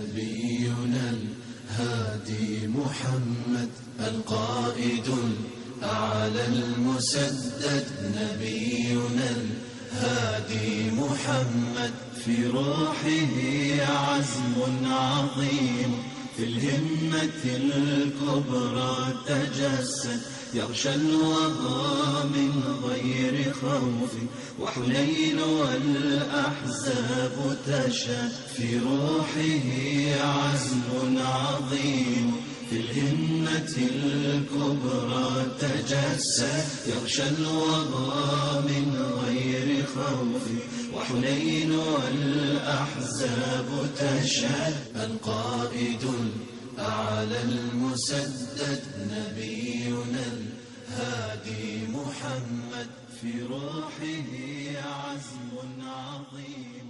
نبينا الهادي محمد القائد الأعلى المسدد. نبينا الهادي محمد في روحه عزم عظيم. في الهمة الكبرى تجسد يغشى الوغى من خوف وحنين والأحزاب تشهد في روحه عزم عظيم. في الهمة الكبرى تجسد يغشى الوغى من غير خوف. وحنين والأحزاب تشهد القائد الأعلى المسدد نبينا محمد في روحه عزم عظيم.